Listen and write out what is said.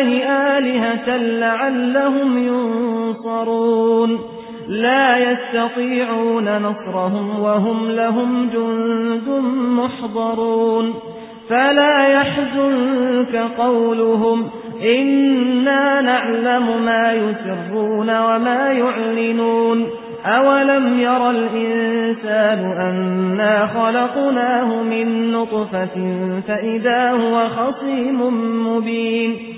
اللَّهِ آلِهَةً لَّعَلَّهُمْ يُنصَرُونَ. لَا يَسْتَطِيعُونَ نَصْرَهُمْ وَهُمْ لَهُمْ جُندٌ مُّحْضَرُونَ. فَلَا يَحْزُنكَ قَوْلُهُمْ. إِنَّا نَعْلَمُ مَا يُسِرُّونَ وَمَا يُعْلِنُونَ. أَوَلَمْ يَرَ الْإِنسَانُ أَنَّا خَلَقْنَاهُ مِن نُّطْفَةٍ فَإِذَا هُوَ خَصِيمٌ مُّبِينٌ.